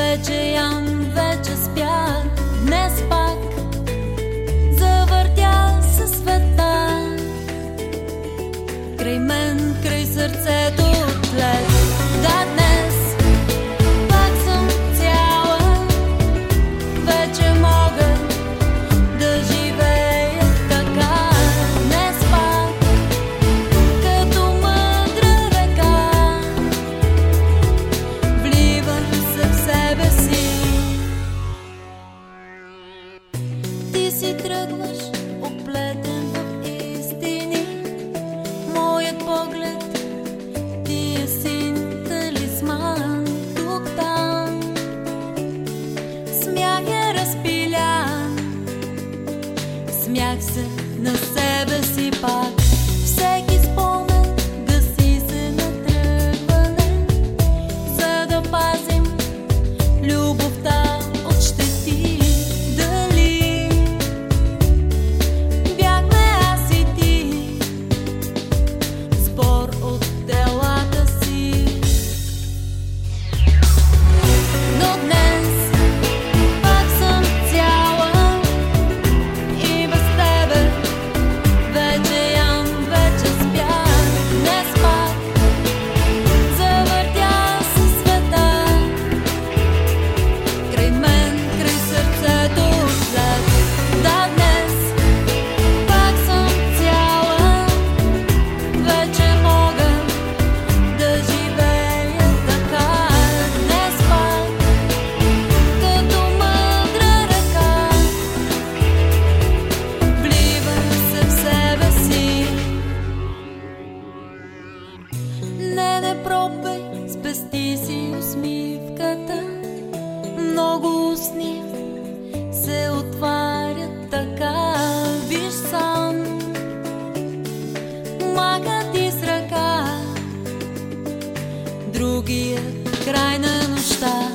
vece i-am vece ne spate. си тръгваш, оплетен в истини. Моят поглед ти е син талисман тук там. Смях е разпилян, смях се на другия край на нощта.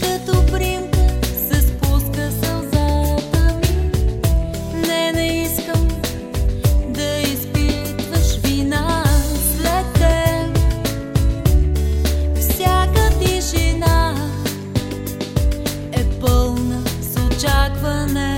Като примка се спуска сълзата. Не, не искам да изпитваш вина след. Всяка тишина е пълна с очакване.